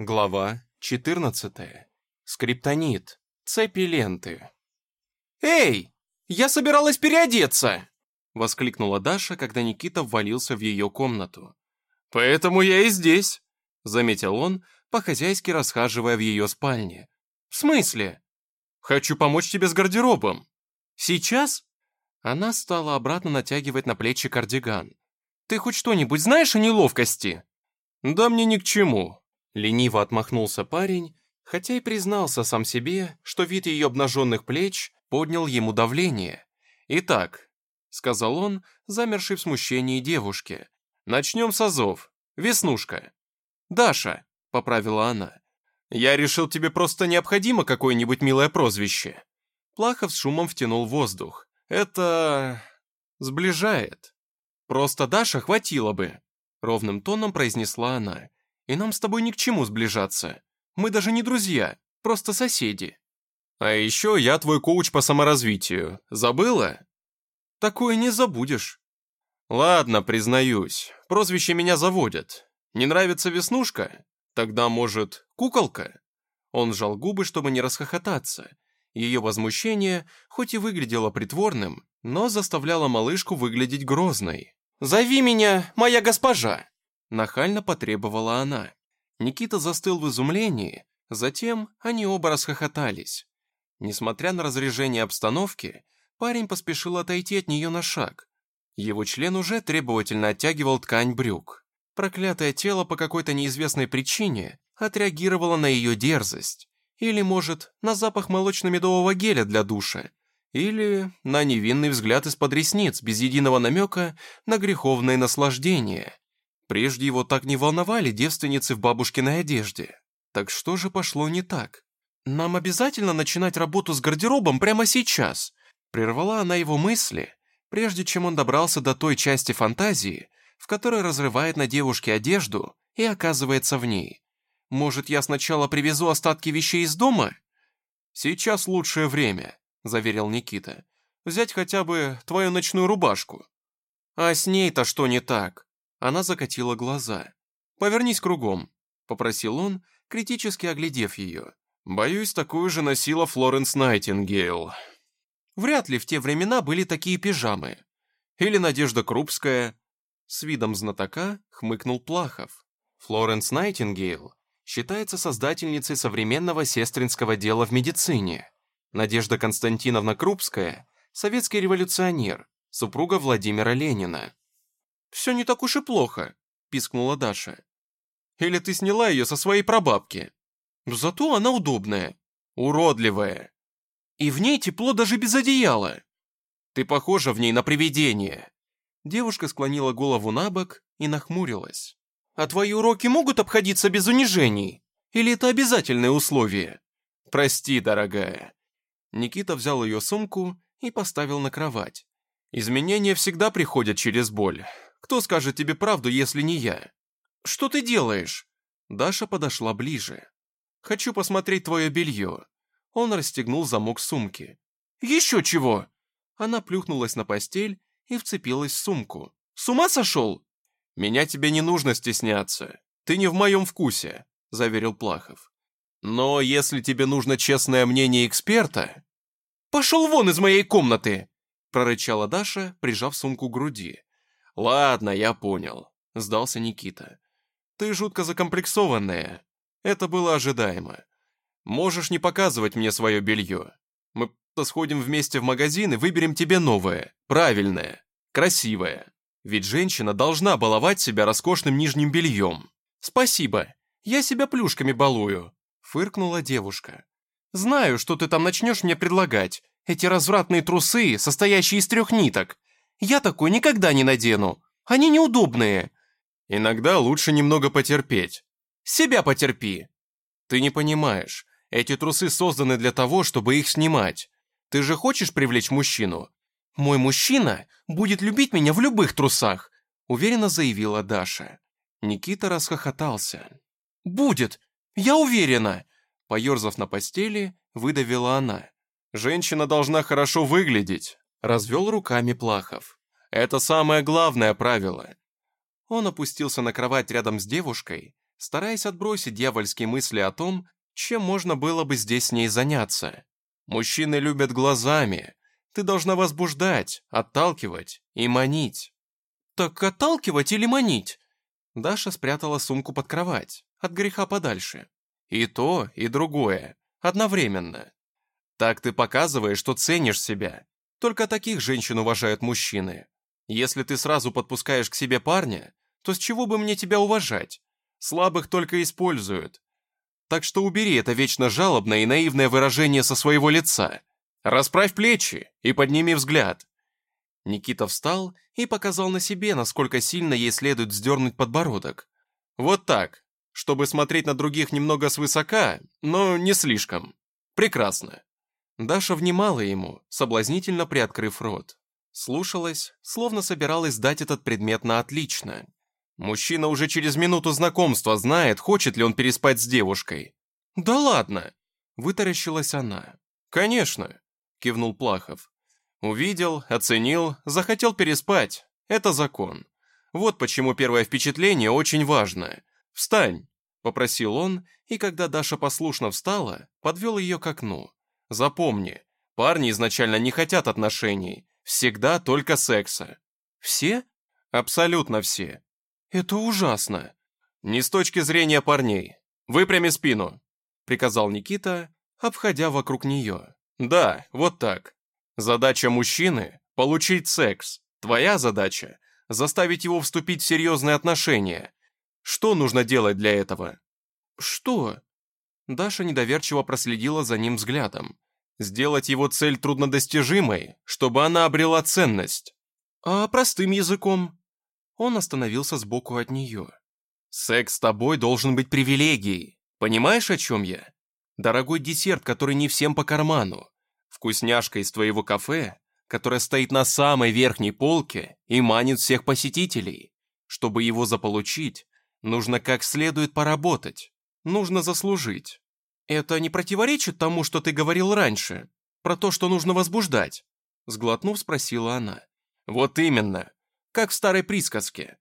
Глава 14. Скриптонит. Цепи ленты. «Эй, я собиралась переодеться!» Воскликнула Даша, когда Никита ввалился в ее комнату. «Поэтому я и здесь», заметил он, по-хозяйски расхаживая в ее спальне. «В смысле?» «Хочу помочь тебе с гардеробом». «Сейчас?» Она стала обратно натягивать на плечи кардиган. «Ты хоть что-нибудь знаешь о неловкости?» «Да мне ни к чему», Лениво отмахнулся парень, хотя и признался сам себе, что вид ее обнаженных плеч поднял ему давление. «Итак», — сказал он, замерший в смущении девушке, — «начнем с азов. Веснушка». «Даша», — поправила она, — «я решил, тебе просто необходимо какое-нибудь милое прозвище». Плахов с шумом втянул воздух. «Это... сближает. Просто Даша хватило бы», — ровным тоном произнесла она и нам с тобой ни к чему сближаться. Мы даже не друзья, просто соседи. А еще я твой коуч по саморазвитию. Забыла? Такое не забудешь. Ладно, признаюсь, прозвище меня заводят. Не нравится Веснушка? Тогда, может, куколка? Он сжал губы, чтобы не расхохотаться. Ее возмущение, хоть и выглядело притворным, но заставляло малышку выглядеть грозной. «Зови меня, моя госпожа!» Нахально потребовала она. Никита застыл в изумлении, затем они оба расхохотались. Несмотря на разрежение обстановки, парень поспешил отойти от нее на шаг. Его член уже требовательно оттягивал ткань брюк. Проклятое тело по какой-то неизвестной причине отреагировало на ее дерзость. Или, может, на запах молочно-медового геля для душа. Или на невинный взгляд из-под ресниц, без единого намека на греховное наслаждение. Прежде его так не волновали девственницы в бабушкиной одежде. Так что же пошло не так? «Нам обязательно начинать работу с гардеробом прямо сейчас», прервала она его мысли, прежде чем он добрался до той части фантазии, в которой разрывает на девушке одежду и оказывается в ней. «Может, я сначала привезу остатки вещей из дома?» «Сейчас лучшее время», — заверил Никита. «Взять хотя бы твою ночную рубашку». «А с ней-то что не так?» Она закатила глаза. «Повернись кругом», — попросил он, критически оглядев ее. «Боюсь, такую же носила Флоренс Найтингейл». Вряд ли в те времена были такие пижамы. Или Надежда Крупская. С видом знатока хмыкнул Плахов. Флоренс Найтингейл считается создательницей современного сестринского дела в медицине. Надежда Константиновна Крупская – советский революционер, супруга Владимира Ленина. «Все не так уж и плохо», — пискнула Даша. «Или ты сняла ее со своей прабабки? Зато она удобная, уродливая. И в ней тепло даже без одеяла. Ты похожа в ней на привидение». Девушка склонила голову на бок и нахмурилась. «А твои уроки могут обходиться без унижений? Или это обязательное условие?» «Прости, дорогая». Никита взял ее сумку и поставил на кровать. «Изменения всегда приходят через боль. Кто скажет тебе правду, если не я? Что ты делаешь?» Даша подошла ближе. «Хочу посмотреть твое белье». Он расстегнул замок сумки. «Еще чего?» Она плюхнулась на постель и вцепилась в сумку. «С ума сошел?» «Меня тебе не нужно стесняться. Ты не в моем вкусе», — заверил Плахов. «Но если тебе нужно честное мнение эксперта...» «Пошел вон из моей комнаты!» — прорычала Даша, прижав сумку к груди. «Ладно, я понял», — сдался Никита. «Ты жутко закомплексованная. Это было ожидаемо. Можешь не показывать мне свое белье. Мы сходим вместе в магазин и выберем тебе новое, правильное, красивое. Ведь женщина должна баловать себя роскошным нижним бельем. Спасибо, я себя плюшками балую», — фыркнула девушка. «Знаю, что ты там начнешь мне предлагать. Эти развратные трусы, состоящие из трех ниток. Я такой никогда не надену. Они неудобные. Иногда лучше немного потерпеть. Себя потерпи. Ты не понимаешь. Эти трусы созданы для того, чтобы их снимать. Ты же хочешь привлечь мужчину? Мой мужчина будет любить меня в любых трусах, уверенно заявила Даша. Никита расхохотался. Будет, я уверена. Поерзав на постели, выдавила она. Женщина должна хорошо выглядеть. Развел руками Плахов. «Это самое главное правило». Он опустился на кровать рядом с девушкой, стараясь отбросить дьявольские мысли о том, чем можно было бы здесь с ней заняться. Мужчины любят глазами. Ты должна возбуждать, отталкивать и манить. Так отталкивать или манить? Даша спрятала сумку под кровать, от греха подальше. И то, и другое, одновременно. Так ты показываешь, что ценишь себя. Только таких женщин уважают мужчины. Если ты сразу подпускаешь к себе парня, то с чего бы мне тебя уважать? Слабых только используют. Так что убери это вечно жалобное и наивное выражение со своего лица. Расправь плечи и подними взгляд. Никита встал и показал на себе, насколько сильно ей следует вздернуть подбородок. Вот так, чтобы смотреть на других немного свысока, но не слишком. Прекрасно. Даша внимала ему, соблазнительно приоткрыв рот. Слушалась, словно собиралась дать этот предмет на отлично. Мужчина уже через минуту знакомства знает, хочет ли он переспать с девушкой. «Да ладно!» – вытаращилась она. «Конечно!» – кивнул Плахов. «Увидел, оценил, захотел переспать. Это закон. Вот почему первое впечатление очень важно. Встань!» – попросил он, и когда Даша послушно встала, подвел ее к окну. «Запомни, парни изначально не хотят отношений, всегда только секса». «Все?» «Абсолютно все. «Это ужасно!» «Не с точки зрения парней. Выпрями спину!» приказал Никита, обходя вокруг нее. «Да, вот так. Задача мужчины – получить секс. Твоя задача – заставить его вступить в серьезные отношения. Что нужно делать для этого?» «Что?» Даша недоверчиво проследила за ним взглядом. «Сделать его цель труднодостижимой, чтобы она обрела ценность». «А простым языком?» Он остановился сбоку от нее. «Секс с тобой должен быть привилегией. Понимаешь, о чем я? Дорогой десерт, который не всем по карману. Вкусняшка из твоего кафе, которая стоит на самой верхней полке и манит всех посетителей. Чтобы его заполучить, нужно как следует поработать. Нужно заслужить. Это не противоречит тому, что ты говорил раньше? Про то, что нужно возбуждать?» Сглотнув, спросила она. «Вот именно как в старой присказке.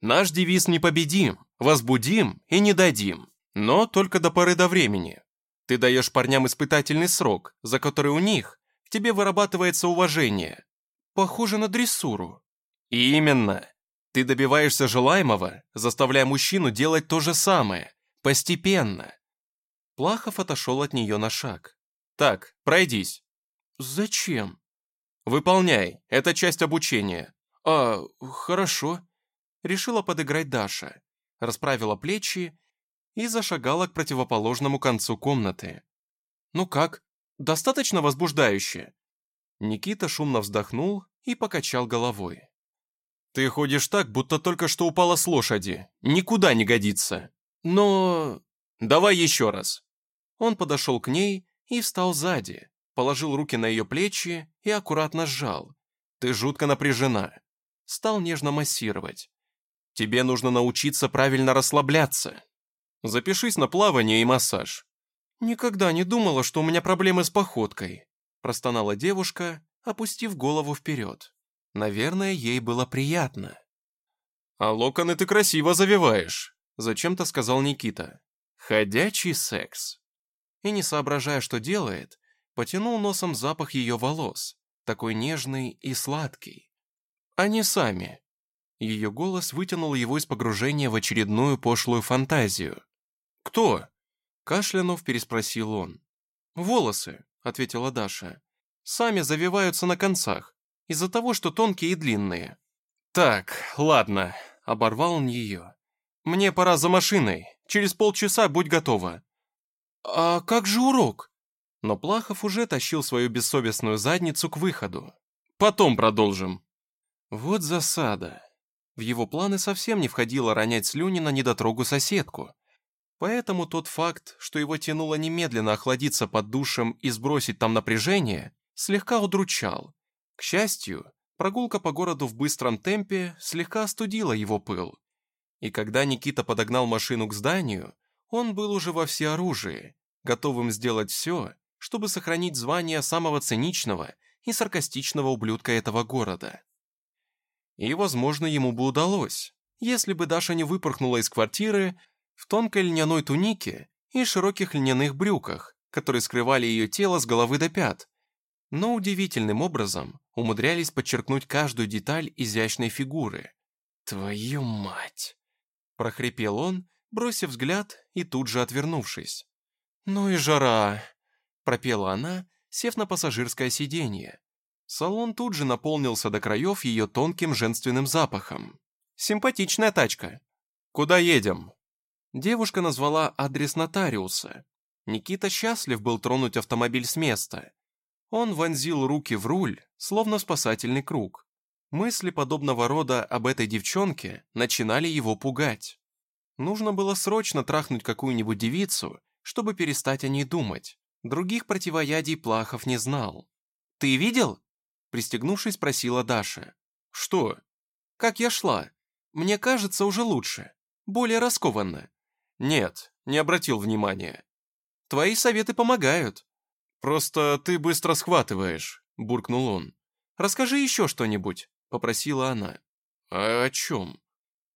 Наш девиз «Непобедим», «Возбудим» и «Не дадим», но только до поры до времени. Ты даешь парням испытательный срок, за который у них к тебе вырабатывается уважение. Похоже на дрессуру. Именно. Ты добиваешься желаемого, заставляя мужчину делать то же самое, постепенно. Плахов отошел от нее на шаг. Так, пройдись. Зачем? Выполняй, это часть обучения. «А, хорошо», — решила подыграть Даша, расправила плечи и зашагала к противоположному концу комнаты. «Ну как, достаточно возбуждающе?» Никита шумно вздохнул и покачал головой. «Ты ходишь так, будто только что упала с лошади. Никуда не годится. Но... Давай еще раз». Он подошел к ней и встал сзади, положил руки на ее плечи и аккуратно сжал. «Ты жутко напряжена стал нежно массировать. «Тебе нужно научиться правильно расслабляться. Запишись на плавание и массаж». «Никогда не думала, что у меня проблемы с походкой», простонала девушка, опустив голову вперед. Наверное, ей было приятно. «А локоны ты красиво завиваешь», зачем-то сказал Никита. «Ходячий секс». И не соображая, что делает, потянул носом запах ее волос, такой нежный и сладкий. Они сами. Ее голос вытянул его из погружения в очередную пошлую фантазию. «Кто?» Кашлянув переспросил он. «Волосы», — ответила Даша. «Сами завиваются на концах, из-за того, что тонкие и длинные». «Так, ладно», — оборвал он ее. «Мне пора за машиной. Через полчаса будь готова». «А как же урок?» Но Плахов уже тащил свою бессовестную задницу к выходу. «Потом продолжим», вот засада. В его планы совсем не входило ронять слюни на недотрогу соседку. Поэтому тот факт, что его тянуло немедленно охладиться под душем и сбросить там напряжение, слегка удручал. К счастью, прогулка по городу в быстром темпе слегка остудила его пыл. И когда Никита подогнал машину к зданию, он был уже во всеоружии, готовым сделать все, чтобы сохранить звание самого циничного и саркастичного ублюдка этого города. И, возможно, ему бы удалось, если бы Даша не выпорхнула из квартиры в тонкой льняной тунике и широких льняных брюках, которые скрывали ее тело с головы до пят, но удивительным образом умудрялись подчеркнуть каждую деталь изящной фигуры. «Твою мать!» – прохрипел он, бросив взгляд и тут же отвернувшись. «Ну и жара!» – пропела она, сев на пассажирское сиденье. Салон тут же наполнился до краев ее тонким женственным запахом. «Симпатичная тачка. Куда едем?» Девушка назвала адрес нотариуса. Никита счастлив был тронуть автомобиль с места. Он вонзил руки в руль, словно спасательный круг. Мысли подобного рода об этой девчонке начинали его пугать. Нужно было срочно трахнуть какую-нибудь девицу, чтобы перестать о ней думать. Других противоядий Плахов не знал. «Ты видел?» Пристегнувшись, спросила Даша. «Что?» «Как я шла. Мне кажется, уже лучше. Более раскованно». «Нет, не обратил внимания». «Твои советы помогают». «Просто ты быстро схватываешь», — буркнул он. «Расскажи еще что-нибудь», — попросила она. «А о чем?»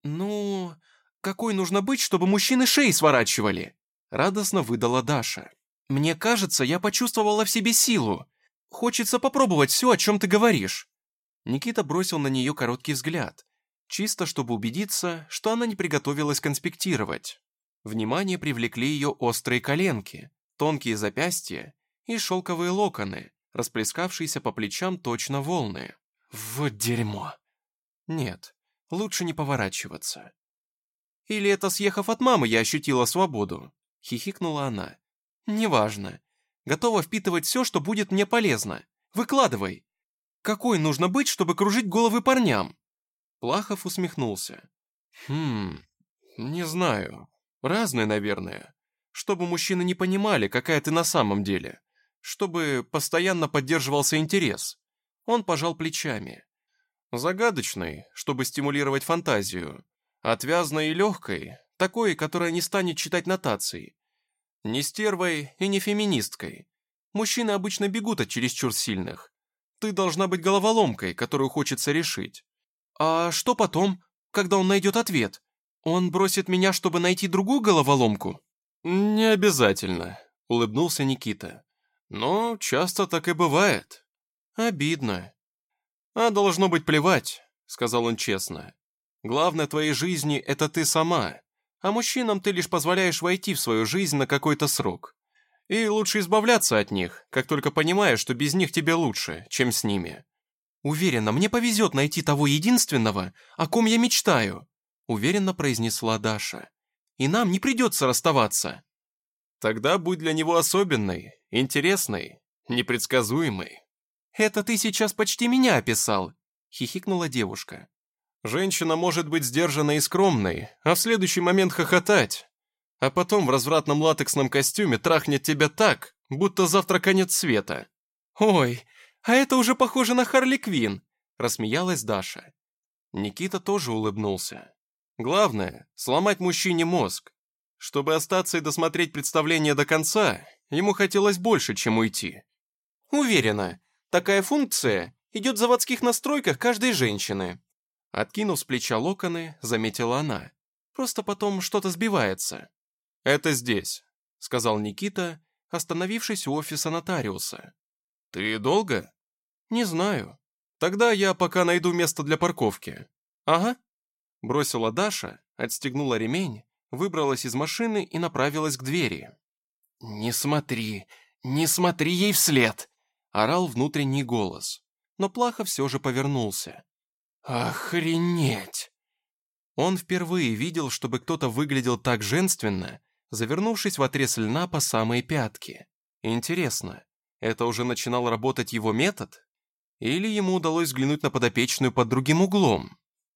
«Ну, какой нужно быть, чтобы мужчины шеи сворачивали?» Радостно выдала Даша. «Мне кажется, я почувствовала в себе силу. Хочется попробовать все, о чем ты говоришь». Никита бросил на нее короткий взгляд, чисто чтобы убедиться, что она не приготовилась конспектировать. Внимание привлекли ее острые коленки, тонкие запястья и шелковые локоны, расплескавшиеся по плечам точно волны. Вот дерьмо. Нет, лучше не поворачиваться. Или это, съехав от мамы, я ощутила свободу? Хихикнула она. Неважно. Готова впитывать все, что будет мне полезно. Выкладывай. Какой нужно быть, чтобы кружить головы парням? Плахов усмехнулся. Хм, не знаю. Разные, наверное. Чтобы мужчины не понимали, какая ты на самом деле чтобы постоянно поддерживался интерес. Он пожал плечами. Загадочной, чтобы стимулировать фантазию. Отвязной и легкой, такой, которая не станет читать нотации. Не стервой и не феминисткой. Мужчины обычно бегут от чересчур сильных. Ты должна быть головоломкой, которую хочется решить. А что потом, когда он найдет ответ? Он бросит меня, чтобы найти другую головоломку? Не обязательно, улыбнулся Никита. Но часто так и бывает. Обидно. А должно быть плевать, сказал он честно. Главное твоей жизни – это ты сама, а мужчинам ты лишь позволяешь войти в свою жизнь на какой-то срок. И лучше избавляться от них, как только понимаешь, что без них тебе лучше, чем с ними. Уверена, мне повезет найти того единственного, о ком я мечтаю, уверенно произнесла Даша. И нам не придется расставаться. Тогда будь для него особенной, интересной, непредсказуемой. «Это ты сейчас почти меня описал», — хихикнула девушка. «Женщина может быть сдержанной и скромной, а в следующий момент хохотать, а потом в развратном латексном костюме трахнет тебя так, будто завтра конец света». «Ой, а это уже похоже на Харли Квин», — рассмеялась Даша. Никита тоже улыбнулся. «Главное — сломать мужчине мозг, чтобы остаться и досмотреть представление до конца, ему хотелось больше, чем уйти. Уверена, такая функция идет в заводских настройках каждой женщины. Откинув с плеча локоны, заметила она. Просто потом что-то сбивается. «Это здесь», — сказал Никита, остановившись у офиса нотариуса. «Ты долго?» «Не знаю. Тогда я пока найду место для парковки». «Ага», — бросила Даша, отстегнула ремень выбралась из машины и направилась к двери. «Не смотри, не смотри ей вслед!» – орал внутренний голос. Но Плаха все же повернулся. «Охренеть!» Он впервые видел, чтобы кто-то выглядел так женственно, завернувшись в отрез льна по самые пятки. Интересно, это уже начинал работать его метод? Или ему удалось взглянуть на подопечную под другим углом?